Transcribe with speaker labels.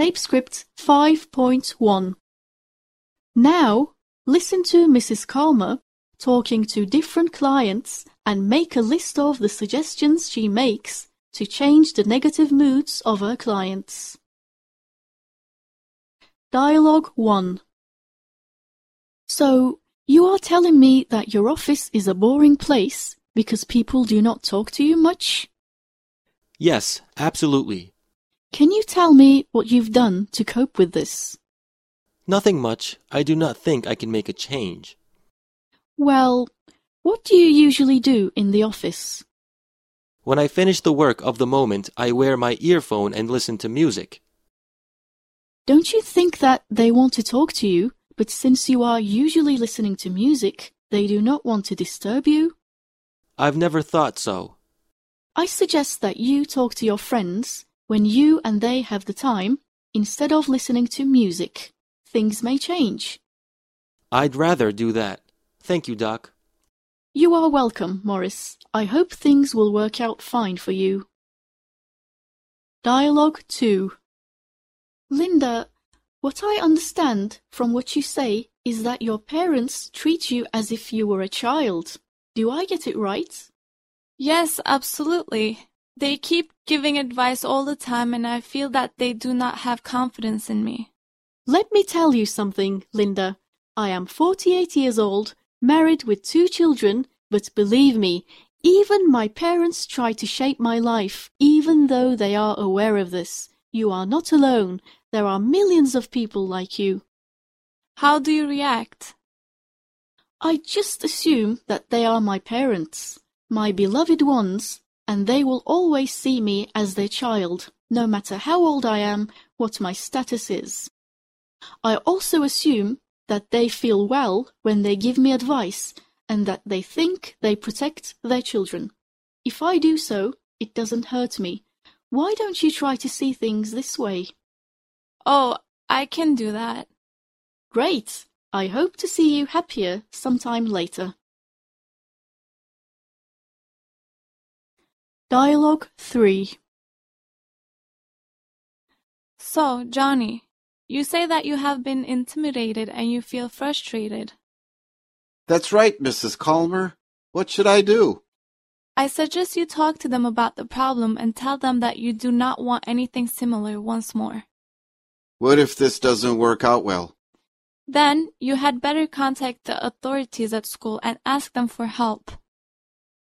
Speaker 1: Tape script 5.1. Now, listen to Mrs. Calmer talking to different clients and make a list of the suggestions she makes to change the negative moods of her clients. Dialogue 1 So, you are telling me that your office is a boring place because people do not talk to you much?
Speaker 2: Yes, absolutely.
Speaker 1: Can you tell me what you've done to cope with this?
Speaker 2: Nothing much. I do not think I can make a change.
Speaker 1: Well, what do you usually do in the office?
Speaker 2: When I finish the work of the moment, I wear my earphone and listen to music.
Speaker 1: Don't you think that they want to talk to you, but since you are usually listening to music, they do not want to disturb you?
Speaker 2: I've never thought so.
Speaker 1: I suggest that you talk to your friends when you and they have the time instead of listening to music. Things may change.
Speaker 2: I'd rather do that. Thank you, Doc.
Speaker 1: You are welcome, Morris. I hope things will work out fine for you. Dialogue 2 Linda, what I understand from what you say is that your parents treat you as if you were a child. Do I get it right?
Speaker 3: Yes, absolutely. They keep giving advice all the time and I feel that they do not have confidence in me.
Speaker 1: Let me tell you something, Linda. I am 48 years old, married with two children, but believe me, even my parents try to shape my life, even though they are aware of this. You are not alone. There are millions of people like you.
Speaker 3: How do you react?
Speaker 1: I just assume that they are my parents, my beloved ones, and they will always see me as their child, no matter how old I am, what my status is. I also assume that they feel well when they give me advice and that they think they protect their children. If I do so, it doesn't hurt me. Why don't you try to see things this way?
Speaker 3: Oh, I can do that.
Speaker 1: Great! I hope to see you happier sometime later. Dialogue 3
Speaker 3: So, Johnny, you say that you have been intimidated and you feel frustrated.
Speaker 4: That's right, Mrs. Calmer. What should I do?
Speaker 3: I suggest you talk to them about the problem and tell them that you do not want anything similar once more.
Speaker 4: What if this doesn't work out well?
Speaker 3: Then you had better contact the authorities at school and ask them for help.